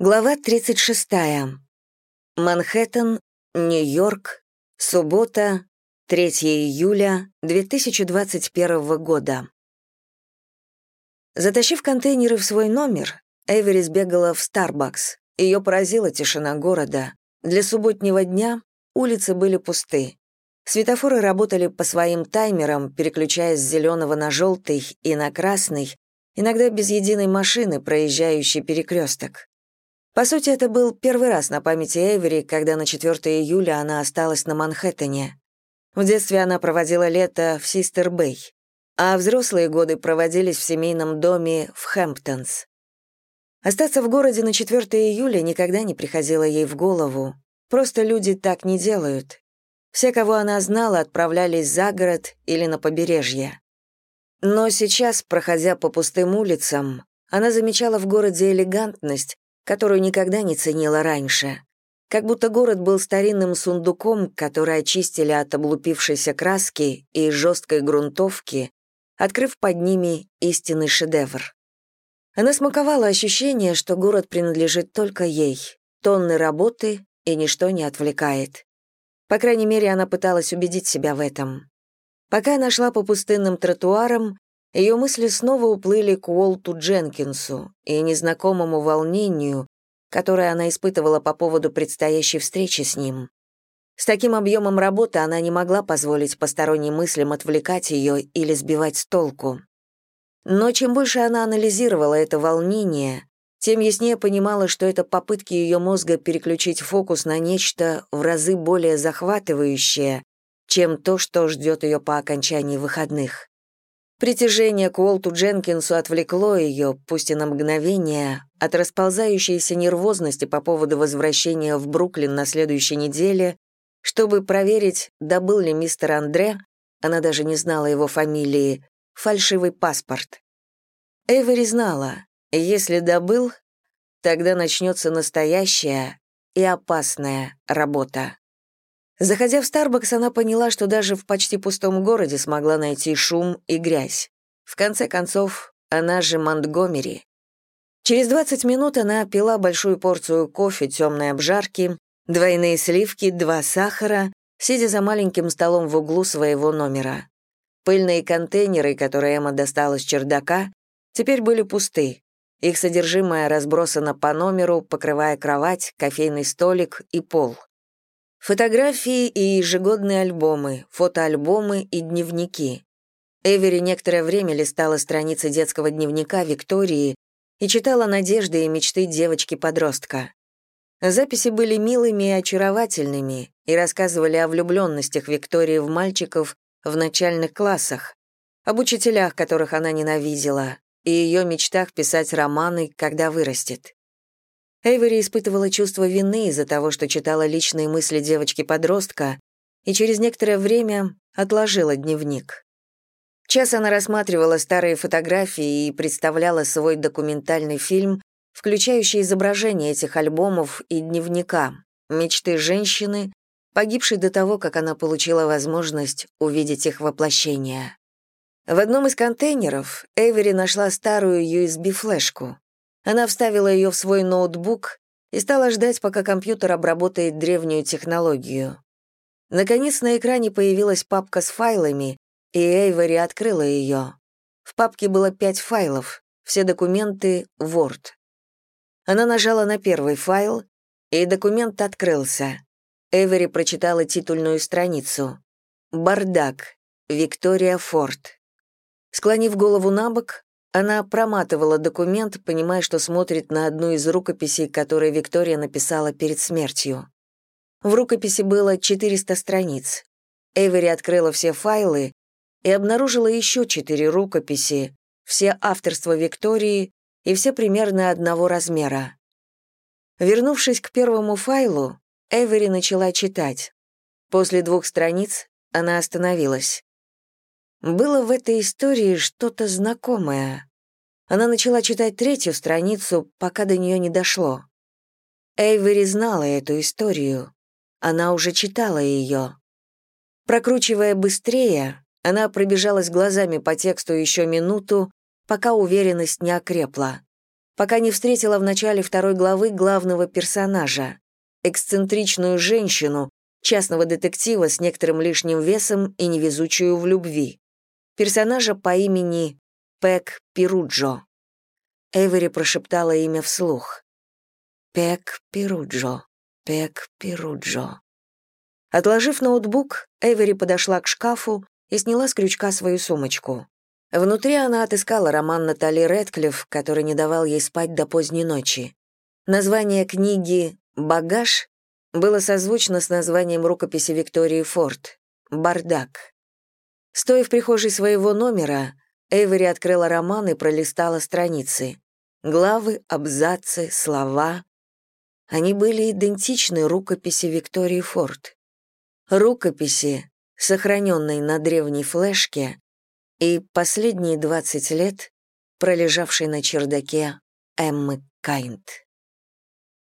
Глава 36. Манхэттен, Нью-Йорк, суббота, 3 июля 2021 года. Затащив контейнеры в свой номер, Эвери сбегала в Starbucks. Ее поразила тишина города. Для субботнего дня улицы были пусты. Светофоры работали по своим таймерам, переключаясь с зеленого на желтый и на красный, иногда без единой машины, проезжающей перекресток. По сути, это был первый раз на памяти Эйвери, когда на 4 июля она осталась на Манхэттене. В детстве она проводила лето в Систер-Бэй, а взрослые годы проводились в семейном доме в Хэмптонс. Остаться в городе на 4 июля никогда не приходило ей в голову. Просто люди так не делают. Все, кого она знала, отправлялись за город или на побережье. Но сейчас, проходя по пустым улицам, она замечала в городе элегантность, которую никогда не ценила раньше. Как будто город был старинным сундуком, который очистили от облупившейся краски и жесткой грунтовки, открыв под ними истинный шедевр. Она смаковала ощущение, что город принадлежит только ей, тонны работы и ничто не отвлекает. По крайней мере, она пыталась убедить себя в этом. Пока она шла по пустынным тротуарам, ее мысли снова уплыли к Уолту Дженкинсу и незнакомому волнению, которое она испытывала по поводу предстоящей встречи с ним. С таким объемом работы она не могла позволить посторонним мыслям отвлекать ее или сбивать с толку. Но чем больше она анализировала это волнение, тем яснее понимала, что это попытки ее мозга переключить фокус на нечто в разы более захватывающее, чем то, что ждет ее по окончании выходных. Притяжение к Уолту Дженкинсу отвлекло ее, пусть и на мгновение, от расползающейся нервозности по поводу возвращения в Бруклин на следующей неделе, чтобы проверить, добыл ли мистер Андре, она даже не знала его фамилии, фальшивый паспорт. Эйвери знала, если добыл, тогда начнется настоящая и опасная работа. Заходя в Starbucks, она поняла, что даже в почти пустом городе смогла найти шум и грязь. В конце концов, она же Монтгомери. Через 20 минут она пила большую порцию кофе темной обжарки, двойные сливки, два сахара, сидя за маленьким столом в углу своего номера. Пыльные контейнеры, которые Эмма достала с чердака, теперь были пусты. Их содержимое разбросано по номеру, покрывая кровать, кофейный столик и пол. Фотографии и ежегодные альбомы, фотоальбомы и дневники. Эвери некоторое время листала страницы детского дневника Виктории и читала надежды и мечты девочки-подростка. Записи были милыми и очаровательными и рассказывали о влюбленностях Виктории в мальчиков в начальных классах, об учителях, которых она ненавидела, и ее мечтах писать романы, когда вырастет. Эйвери испытывала чувство вины из-за того, что читала личные мысли девочки-подростка, и через некоторое время отложила дневник. Час она рассматривала старые фотографии и представляла свой документальный фильм, включающий изображения этих альбомов и дневника, мечты женщины, погибшей до того, как она получила возможность увидеть их воплощение. В одном из контейнеров Эйвери нашла старую USB-флешку. Она вставила ее в свой ноутбук и стала ждать, пока компьютер обработает древнюю технологию. Наконец на экране появилась папка с файлами, и Эйвори открыла ее. В папке было пять файлов, все документы Word. Она нажала на первый файл, и документ открылся. Эйвори прочитала титульную страницу. «Бардак. Виктория Форд». Склонив голову на бок, она проматывала документ, понимая, что смотрит на одну из рукописей, которые Виктория написала перед смертью. В рукописи было 400 страниц. Эвери открыла все файлы и обнаружила еще четыре рукописи, все авторства Виктории и все примерно одного размера. Вернувшись к первому файлу, Эвери начала читать. После двух страниц она остановилась. Было в этой истории что-то знакомое. Она начала читать третью страницу, пока до нее не дошло. Эйвери знала эту историю. Она уже читала ее. Прокручивая быстрее, она пробежалась глазами по тексту еще минуту, пока уверенность не окрепла. пока не встретила в начале второй главы главного персонажа, эксцентричную женщину, частного детектива с некоторым лишним весом и невезучую в любви. Персонажа по имени Пэк Пируджо. Эвери прошептала имя вслух. Пэк Пируджо, Пэк Пируджо. Отложив ноутбук, Эвери подошла к шкафу и сняла с крючка свою сумочку. Внутри она отыскала роман Натали Рэдклифф, который не давал ей спать до поздней ночи. Название книги «Багаж» было созвучно с названием рукописи Виктории Форд «Бардак». Стоя в прихожей своего номера, Эйвери открыла роман и пролистала страницы. Главы, абзацы, слова. Они были идентичны рукописи Виктории Форд. Рукописи, сохраненной на древней флешке, и последние 20 лет пролежавшей на чердаке Эммы Кайнт.